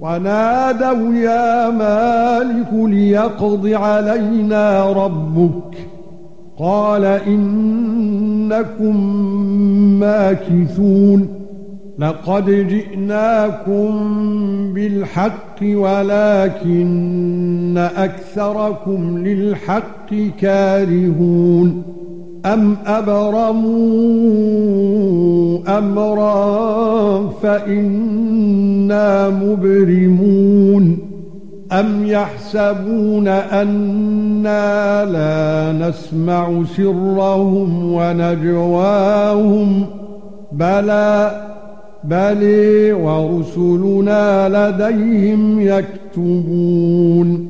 ونادوا يا مالك ليقض علينا ربك. قال إنكم ماكثون. لقد جئناكم بالحق ولكن أكثركم للحق كارهون. أم أبرموا أمرا فإنا مبرمون أم يحسبون أنا لا نسمع سرهم ونجواهم بلى بل ورسلنا لديهم يكتبون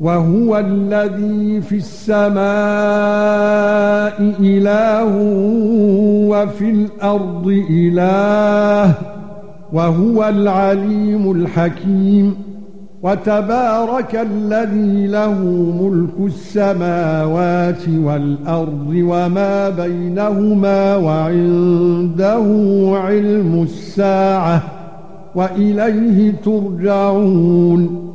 وهو الذي في السماء إله وفي الأرض إله وهو العليم الحكيم وتبارك الذي له ملك السماوات والأرض وما بينهما وعنده علم الساعة وإليه ترجعون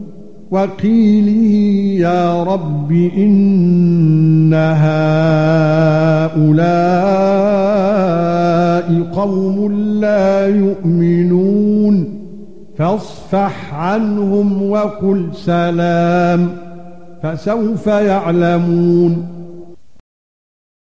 وقيله يا رب إن هؤلاء قوم لا يؤمنون فاصفح عنهم وقل سلام فسوف يعلمون